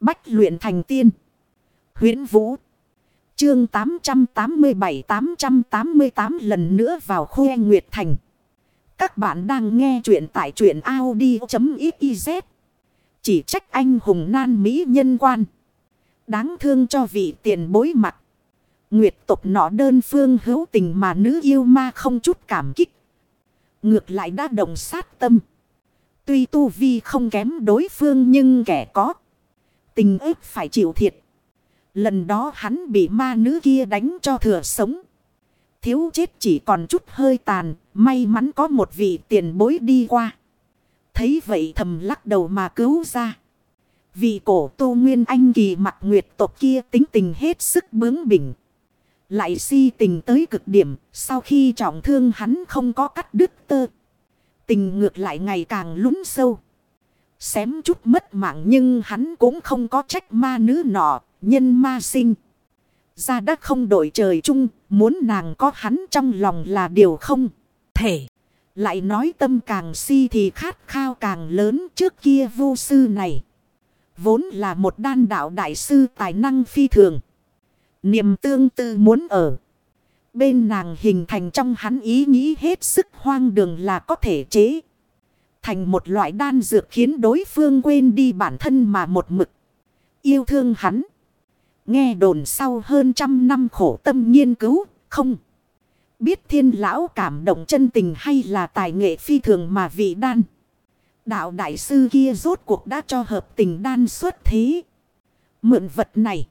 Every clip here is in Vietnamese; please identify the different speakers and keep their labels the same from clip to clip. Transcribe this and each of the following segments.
Speaker 1: Bách luyện thành tiên. huyễn Vũ. Chương 887-888 lần nữa vào khoe Nguyệt Thành. Các bạn đang nghe truyện tại truyện Audi.xyz. Chỉ trách anh hùng nan mỹ nhân quan. Đáng thương cho vị tiền bối mặt. Nguyệt tục nọ đơn phương hữu tình mà nữ yêu ma không chút cảm kích. Ngược lại đã đồng sát tâm. Tuy tu vi không kém đối phương nhưng kẻ có. Tình ức phải chịu thiệt. Lần đó hắn bị ma nữ kia đánh cho thừa sống. Thiếu chết chỉ còn chút hơi tàn. May mắn có một vị tiền bối đi qua. Thấy vậy thầm lắc đầu mà cứu ra. Vị cổ tu nguyên anh kỳ mặt nguyệt tộc kia tính tình hết sức bướng bỉnh. Lại si tình tới cực điểm. Sau khi trọng thương hắn không có cắt đứt tơ. Tình ngược lại ngày càng lún sâu. Xém chút mất mạng nhưng hắn cũng không có trách ma nữ nọ, nhân ma sinh. Ra đất không đổi trời chung, muốn nàng có hắn trong lòng là điều không thể. Lại nói tâm càng si thì khát khao càng lớn trước kia vô sư này. Vốn là một đan đạo đại sư tài năng phi thường. Niềm tương tư muốn ở. Bên nàng hình thành trong hắn ý nghĩ hết sức hoang đường là có thể chế. Thành một loại đan dược khiến đối phương quên đi bản thân mà một mực. Yêu thương hắn. Nghe đồn sau hơn trăm năm khổ tâm nghiên cứu, không. Biết thiên lão cảm động chân tình hay là tài nghệ phi thường mà vị đan. Đạo đại sư kia rốt cuộc đã cho hợp tình đan xuất thế. Mượn vật này.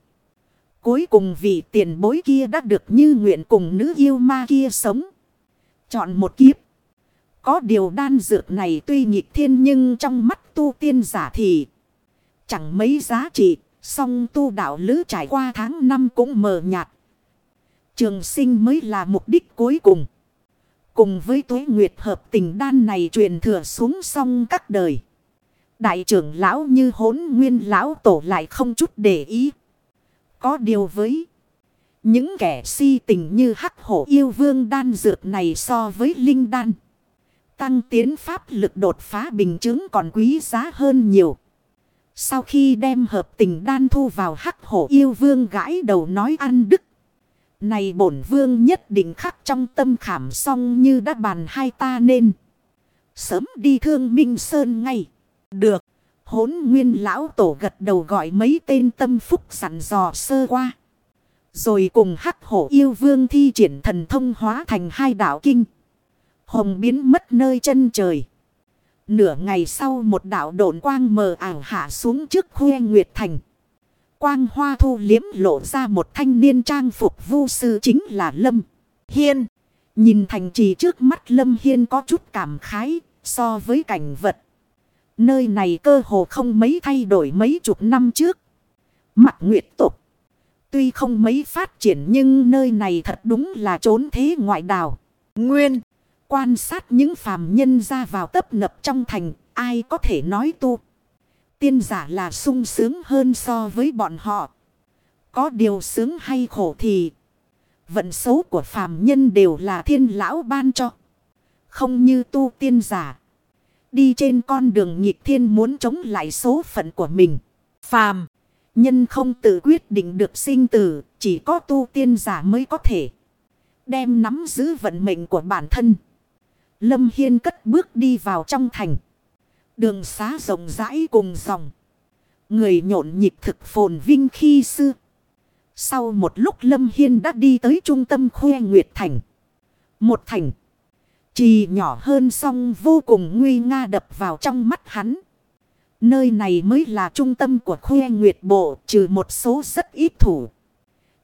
Speaker 1: Cuối cùng vị tiền bối kia đã được như nguyện cùng nữ yêu ma kia sống. Chọn một kiếp. Có điều đan dược này tuy nghịch thiên nhưng trong mắt tu tiên giả thì chẳng mấy giá trị. Song tu đạo lữ trải qua tháng năm cũng mờ nhạt. Trường sinh mới là mục đích cuối cùng. Cùng với tuế nguyệt hợp tình đan này truyền thừa xuống song các đời. Đại trưởng lão như hốn nguyên lão tổ lại không chút để ý. Có điều với những kẻ si tình như hắc hổ yêu vương đan dược này so với linh đan. Tăng tiến pháp lực đột phá bình chứng còn quý giá hơn nhiều. Sau khi đem hợp tình đan thu vào hắc hổ yêu vương gãi đầu nói ăn đức. Này bổn vương nhất định khắc trong tâm khảm xong như đã bàn hai ta nên. Sớm đi thương Minh Sơn ngay. Được. Hốn nguyên lão tổ gật đầu gọi mấy tên tâm phúc sẵn dò sơ qua. Rồi cùng hắc hổ yêu vương thi triển thần thông hóa thành hai đảo kinh. Hồng biến mất nơi chân trời. Nửa ngày sau một đảo độn quang mờ ảo hạ xuống trước khuê Nguyệt Thành. Quang hoa thu liếm lộ ra một thanh niên trang phục vu sư chính là Lâm Hiên. Nhìn thành trì trước mắt Lâm Hiên có chút cảm khái so với cảnh vật. Nơi này cơ hồ không mấy thay đổi mấy chục năm trước. Mặt nguyệt tục. Tuy không mấy phát triển nhưng nơi này thật đúng là trốn thế ngoại đảo. Nguyên. Quan sát những phàm nhân ra vào tấp nập trong thành. Ai có thể nói tu. Tiên giả là sung sướng hơn so với bọn họ. Có điều sướng hay khổ thì. Vận xấu của phàm nhân đều là thiên lão ban cho. Không như tu tiên giả. Đi trên con đường nghịch thiên muốn chống lại số phận của mình. Phàm. Nhân không tự quyết định được sinh tử. Chỉ có tu tiên giả mới có thể. Đem nắm giữ vận mệnh của bản thân. Lâm Hiên cất bước đi vào trong thành. Đường xá rộng rãi cùng dòng. Người nhộn nhịp thực phồn vinh khi xưa. Sau một lúc Lâm Hiên đã đi tới trung tâm khuê Nguyệt Thành. Một thành. Chỉ nhỏ hơn song vô cùng nguy nga đập vào trong mắt hắn. Nơi này mới là trung tâm của khuê nguyệt bộ, trừ một số rất ít thủ.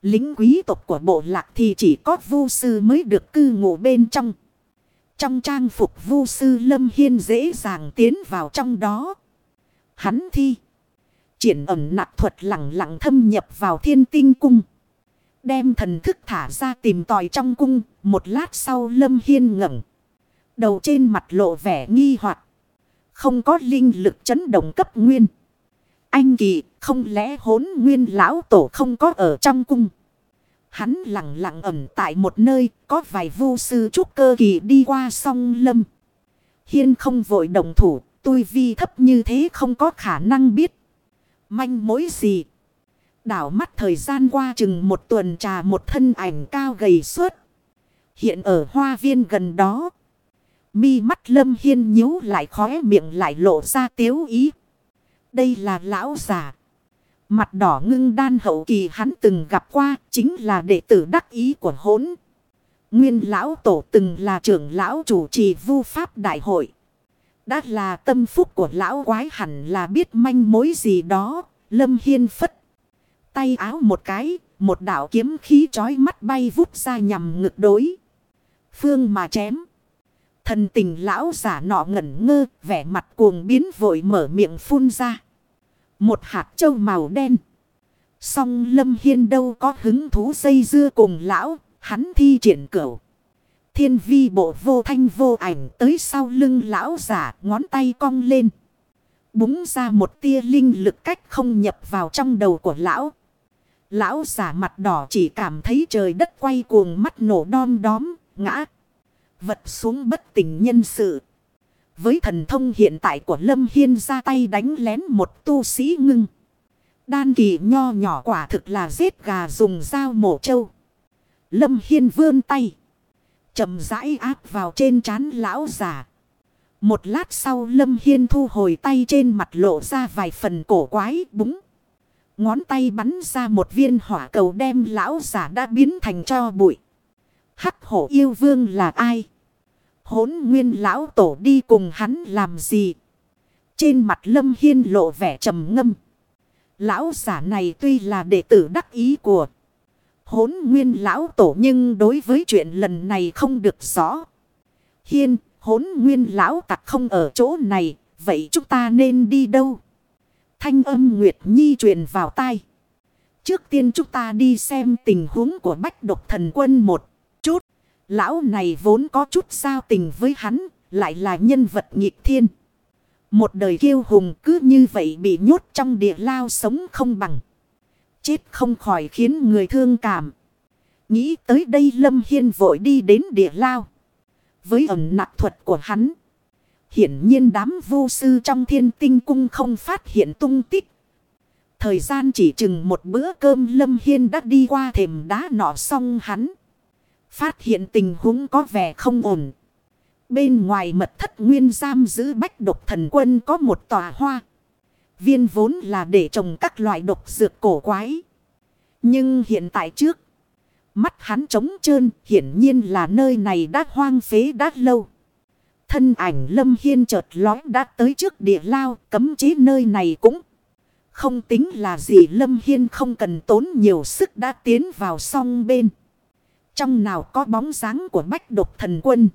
Speaker 1: Lính quý tộc của bộ lạc thì chỉ có vu sư mới được cư ngụ bên trong. Trong trang phục vu sư Lâm Hiên dễ dàng tiến vào trong đó. Hắn thi. Triển ẩm nặc thuật lặng lặng thâm nhập vào thiên tinh cung. Đem thần thức thả ra tìm tòi trong cung. Một lát sau Lâm Hiên ngẩng. Đầu trên mặt lộ vẻ nghi hoặc Không có linh lực chấn động cấp nguyên. Anh kỳ, không lẽ hốn nguyên lão tổ không có ở trong cung. Hắn lặng lặng ẩn tại một nơi có vài vu sư trúc cơ kỳ đi qua song lâm. Hiên không vội đồng thủ, tôi vi thấp như thế không có khả năng biết. Manh mối gì? Đảo mắt thời gian qua chừng một tuần trà một thân ảnh cao gầy suốt. Hiện ở hoa viên gần đó. Mi mắt lâm hiên nhíu lại khóe miệng lại lộ ra tiếu ý. Đây là lão giả. Mặt đỏ ngưng đan hậu kỳ hắn từng gặp qua, chính là đệ tử đắc ý của hốn. Nguyên lão tổ từng là trưởng lão chủ trì vu pháp đại hội. Đã là tâm phúc của lão quái hẳn là biết manh mối gì đó. Lâm Hiên phất. Tay áo một cái. Một đạo kiếm khí chói mắt bay vút ra nhằm ngực đối. Phương mà chém. Thần tình lão giả nọ ngẩn ngơ. Vẻ mặt cuồng biến vội mở miệng phun ra. Một hạt châu màu đen. Song Lâm Hiên đâu có hứng thú dây dưa cùng lão. Hắn thi triển cửu. Thiên vi bộ vô thanh vô ảnh tới sau lưng lão giả ngón tay cong lên. Búng ra một tia linh lực cách không nhập vào trong đầu của lão. Lão giả mặt đỏ chỉ cảm thấy trời đất quay cuồng mắt nổ đom đóm, ngã. Vật xuống bất tỉnh nhân sự. Với thần thông hiện tại của Lâm Hiên ra tay đánh lén một tu sĩ ngưng. Đan kỳ nho nhỏ quả thực là giết gà dùng dao mổ trâu. Lâm Hiên vươn tay chậm rãi áp vào trên trán lão già Một lát sau Lâm Hiên thu hồi tay trên mặt lộ ra vài phần cổ quái, búng. Ngón tay bắn ra một viên hỏa cầu đem lão giả đã biến thành cho bụi. Hắc hổ yêu vương là ai? Hốn nguyên lão tổ đi cùng hắn làm gì? Trên mặt Lâm Hiên lộ vẻ trầm ngâm. Lão giả này tuy là đệ tử đắc ý của hốn nguyên lão tổ nhưng đối với chuyện lần này không được rõ. Hiên, hốn nguyên lão tặc không ở chỗ này, vậy chúng ta nên đi đâu? Thanh âm Nguyệt Nhi truyền vào tai. Trước tiên chúng ta đi xem tình huống của bách độc thần quân một. Lão này vốn có chút giao tình với hắn, lại là nhân vật nghịch thiên. Một đời kiêu hùng cứ như vậy bị nhốt trong địa lao sống không bằng. Chết không khỏi khiến người thương cảm. Nghĩ tới đây Lâm Hiên vội đi đến địa lao. Với ẩn nặc thuật của hắn. Hiển nhiên đám vô sư trong thiên tinh cung không phát hiện tung tích. Thời gian chỉ chừng một bữa cơm Lâm Hiên đã đi qua thềm đá nọ xong hắn. Phát hiện tình huống có vẻ không ổn. Bên ngoài mật thất nguyên giam giữ bách độc thần quân có một tòa hoa. Viên vốn là để trồng các loại độc dược cổ quái. Nhưng hiện tại trước. Mắt hắn trống trơn, hiển nhiên là nơi này đã hoang phế đã lâu. Thân ảnh lâm hiên chợt lói đã tới trước địa lao, cấm chế nơi này cũng. Không tính là gì lâm hiên không cần tốn nhiều sức đã tiến vào song bên. Trong nào có bóng dáng của bách độc thần quân.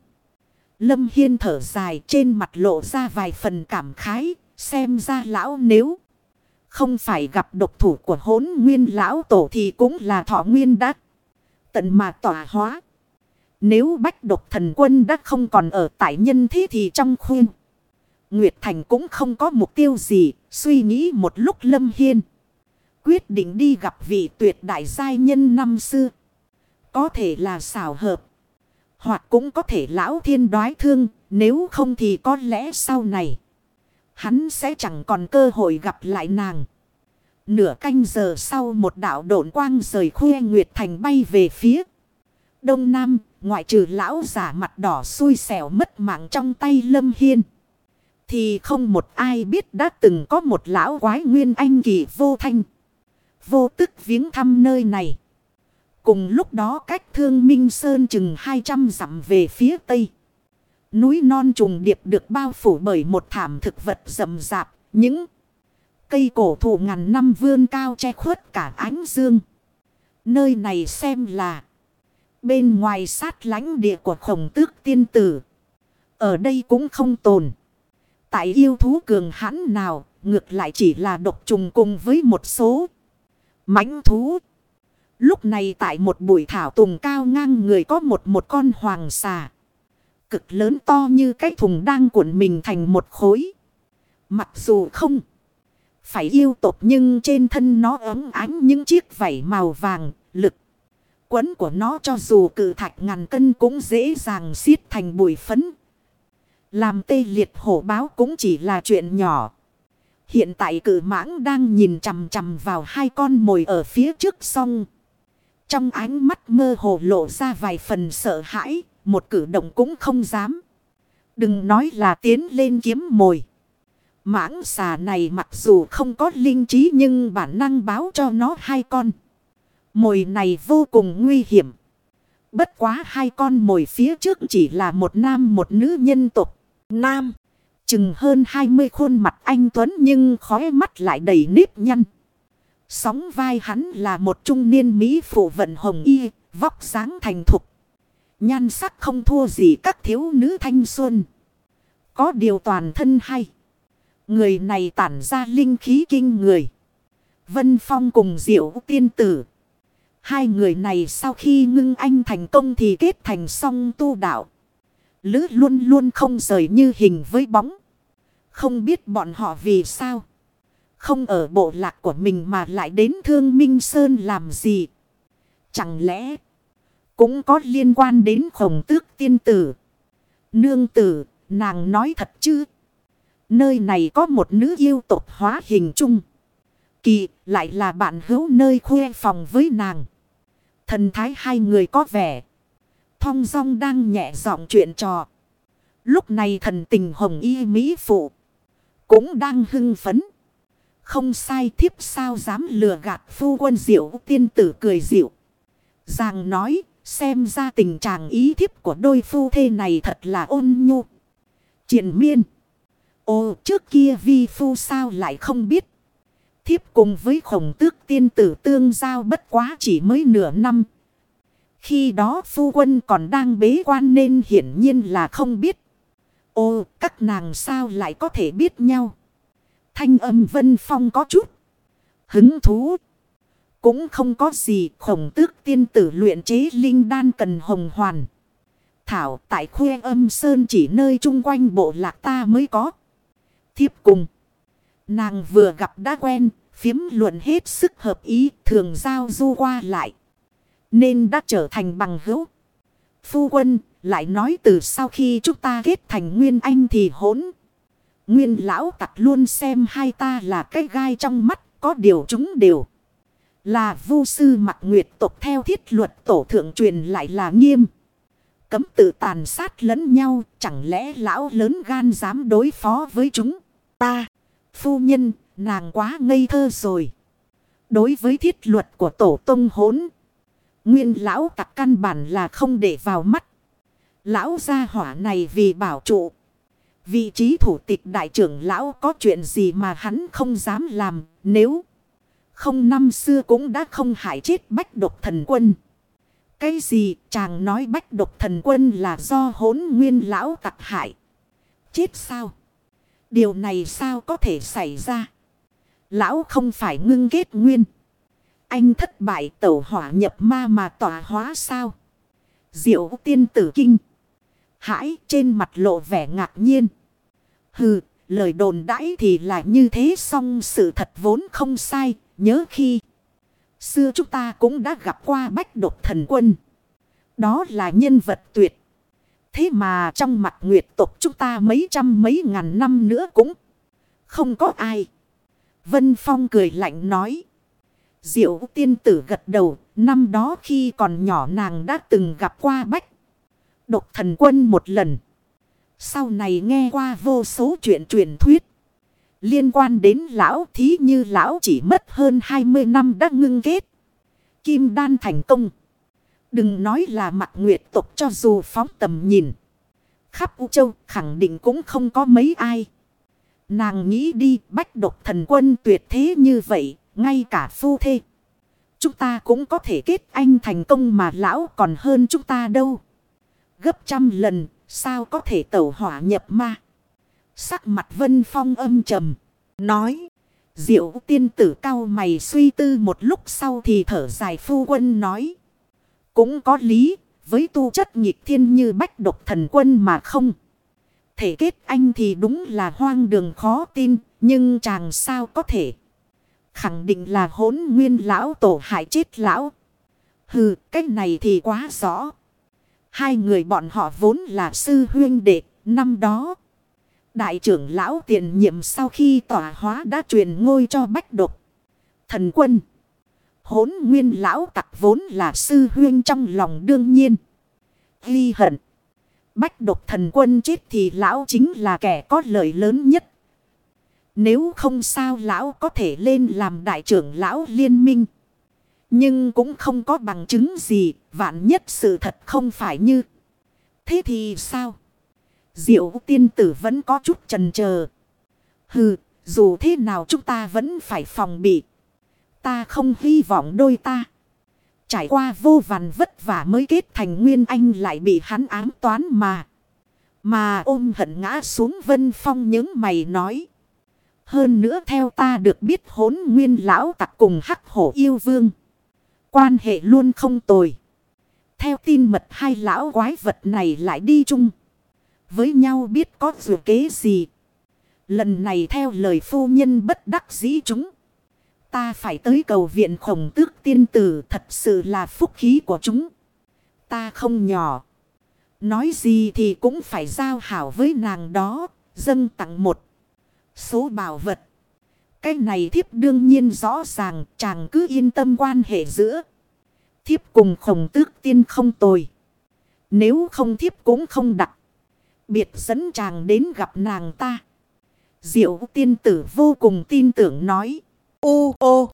Speaker 1: Lâm Hiên thở dài trên mặt lộ ra vài phần cảm khái, Xem ra lão nếu không phải gặp độc thủ của hốn nguyên lão tổ thì cũng là thọ nguyên đắc. Tận mà tỏa hóa. Nếu bách độc thần quân đã không còn ở tại nhân thế thì trong khuyên. Nguyệt Thành cũng không có mục tiêu gì. Suy nghĩ một lúc lâm hiên. Quyết định đi gặp vị tuyệt đại giai nhân năm xưa. Có thể là xảo hợp. Hoặc cũng có thể lão thiên đoái thương. Nếu không thì có lẽ sau này hắn sẽ chẳng còn cơ hội gặp lại nàng. Nửa canh giờ sau một đạo độn quang rời khuê Nguyệt Thành bay về phía. Đông Nam, ngoại trừ lão giả mặt đỏ xui xẻo mất mạng trong tay Lâm Hiên. Thì không một ai biết đã từng có một lão quái nguyên anh kỳ vô thanh. Vô tức viếng thăm nơi này. Cùng lúc đó cách thương Minh Sơn chừng 200 dặm về phía tây. Núi non trùng điệp được bao phủ bởi một thảm thực vật rậm rạp, những cây cổ thụ ngàn năm vươn cao che khuất cả ánh dương. Nơi này xem là bên ngoài sát lãnh địa của khổng tước tiên tử. Ở đây cũng không tồn. Tại yêu thú cường hãn nào, ngược lại chỉ là độc trùng cùng với một số mãnh thú. Lúc này tại một bụi thảo tùng cao ngang người có một một con hoàng xà cực lớn to như cái thùng đang cuộn mình thành một khối. Mặc dù không phải yêu tộc nhưng trên thân nó ấm ánh những chiếc vảy màu vàng, lực. Quấn của nó cho dù cự thạch ngàn cân cũng dễ dàng xiết thành bụi phấn. Làm tê liệt hổ báo cũng chỉ là chuyện nhỏ. Hiện tại cự mãng đang nhìn chằm chằm vào hai con mồi ở phía trước song. Trong ánh mắt mơ hồ lộ ra vài phần sợ hãi, một cử động cũng không dám. Đừng nói là tiến lên kiếm mồi. Mãng xà này mặc dù không có linh trí nhưng bản năng báo cho nó hai con. Mồi này vô cùng nguy hiểm. Bất quá hai con mồi phía trước chỉ là một nam một nữ nhân tục. Nam, chừng hơn 20 khuôn mặt anh Tuấn nhưng khóe mắt lại đầy nếp nhăn. Sóng vai hắn là một trung niên Mỹ phụ vận hồng y, vóc dáng thành thục. Nhan sắc không thua gì các thiếu nữ thanh xuân. Có điều toàn thân hay. Người này tản ra linh khí kinh người. Vân Phong cùng Diệu tiên tử. Hai người này sau khi ngưng anh thành công thì kết thành song tu đạo. Lứ luôn luôn không rời như hình với bóng. Không biết bọn họ vì sao. Không ở bộ lạc của mình mà lại đến Thương Minh Sơn làm gì. Chẳng lẽ cũng có liên quan đến khổng tước tiên tử. Nương tử, nàng nói thật chứ. Nơi này có một nữ yêu tộc hóa hình chung. Kỳ lại là bạn hữu nơi khuê phòng với nàng. Thần thái hai người có vẻ. Thong dong đang nhẹ giọng chuyện trò. Lúc này thần tình hồng y Mỹ phụ. Cũng đang hưng phấn. Không sai thiếp sao dám lừa gạt phu quân diệu tiên tử cười diệu Giàng nói, xem ra tình trạng ý thiếp của đôi phu thê này thật là ôn nhu. Triển miên. Ồ trước kia vi phu sao lại không biết. Thiếp cùng với khổng tước tiên tử tương giao bất quá chỉ mới nửa năm. Khi đó phu quân còn đang bế quan nên hiển nhiên là không biết. Ô, các nàng sao lại có thể biết nhau. Thanh âm vân phong có chút. Hứng thú. Cũng không có gì khổng tước tiên tử luyện chế linh đan cần hồng hoàn. Thảo tại khuê âm sơn chỉ nơi chung quanh bộ lạc ta mới có. Thiếp cùng. Nàng vừa gặp đã quen, phiếm luận hết sức hợp ý, thường giao du qua lại. Nên đã trở thành bằng hữu. Phu quân lại nói từ sau khi chúng ta kết thành nguyên anh thì hỗn. Nguyên lão tặc luôn xem hai ta là cái gai trong mắt, có điều chúng đều. Là vu sư mặt nguyệt tộc theo thiết luật tổ thượng truyền lại là nghiêm. Cấm tự tàn sát lẫn nhau, chẳng lẽ lão lớn gan dám đối phó với chúng ta. Phu nhân, nàng quá ngây thơ rồi. Đối với thiết luật của tổ tông hốn. Nguyên lão tặc căn bản là không để vào mắt. Lão gia hỏa này vì bảo trụ. Vị trí thủ tịch đại trưởng lão có chuyện gì mà hắn không dám làm nếu không, năm xưa cũng đã không hại chết bách độc thần quân. Cái gì chàng nói bách độc thần quân là do hốn nguyên lão tặc hại. Chết sao? Điều này sao có thể xảy ra? Lão không phải ngưng kết nguyên. Anh thất bại, tẩu hỏa nhập ma mà tỏa hóa sao? Diệu tiên tử kinh. Hãi, trên mặt lộ vẻ ngạc nhiên. Hừ, lời đồn đãi thì là như thế song sự thật vốn không sai. Nhớ khi xưa chúng ta cũng đã gặp qua bách độc thần quân. Đó là nhân vật tuyệt. Thế mà trong mặt nguyệt tộc chúng ta mấy trăm mấy ngàn năm nữa cũng không có ai. Vân Phong cười lạnh nói. Diệu tiên tử gật đầu, năm đó khi còn nhỏ nàng đã từng gặp qua bách. Độc thần quân một lần. Sau này nghe qua vô số chuyện truyền thuyết. Liên quan đến lão thí như lão chỉ mất hơn 20 năm đã ngưng kết. Kim đan thành công. Đừng nói là mặt nguyệt tục cho dù phóng tầm nhìn. Khắp U Châu khẳng định cũng không có mấy ai. Nàng nghĩ đi, bách độc thần quân tuyệt thế như vậy. Ngay cả phu thê. Chúng ta cũng có thể kết anh thành công mà lão còn hơn chúng ta đâu. Gấp trăm lần sao có thể tẩu hỏa nhập ma. Sắc mặt vân phong âm trầm. Nói. Diệu tiên tử cao mày suy tư một lúc sau thì thở dài phu quân nói. Cũng có lý. Với tu chất nhịp thiên như bách độc thần quân mà không. Thể kết anh thì đúng là hoang đường khó tin. Nhưng chàng sao có thể. Khẳng định là hốn nguyên lão tổ hại chết lão. Hừ, cách này thì quá rõ. Hai người bọn họ vốn là sư huyên đệ, năm đó. Đại trưởng lão tiền nhiệm sau khi tỏa hóa đã truyền ngôi cho bách độc. Thần quân. Hốn nguyên lão tặc vốn là sư huyên trong lòng đương nhiên. Ghi hận. Bách độc thần quân chết thì lão chính là kẻ có lợi lớn nhất. Nếu không sao lão có thể lên làm đại trưởng lão liên minh. Nhưng cũng không có bằng chứng gì. Vạn nhất sự thật không phải như. Thế thì sao? Diệu tiên tử vẫn có chút trần chờ Hừ, dù thế nào chúng ta vẫn phải phòng bị. Ta không hy vọng đôi ta. Trải qua vô vàn vất vả mới kết thành nguyên anh lại bị hắn ám toán mà. Mà ôm hận ngã xuống vân phong những mày nói. Hơn nữa theo ta được biết hốn nguyên lão tặc cùng hắc hổ yêu vương. Quan hệ luôn không tồi. Theo tin mật hai lão quái vật này lại đi chung. Với nhau biết có dù kế gì. Lần này theo lời phu nhân bất đắc dĩ chúng. Ta phải tới cầu viện khổng tước tiên tử thật sự là phúc khí của chúng. Ta không nhỏ. Nói gì thì cũng phải giao hảo với nàng đó. Dâng tặng một số bảo vật. Cái này thiếp đương nhiên rõ ràng, chàng cứ yên tâm quan hệ giữa. Thiếp cùng khổng tước tiên không tồi. Nếu không thiếp cũng không đặt. Biệt dẫn chàng đến gặp nàng ta. Diệu tiên tử vô cùng tin tưởng nói. Ô ô.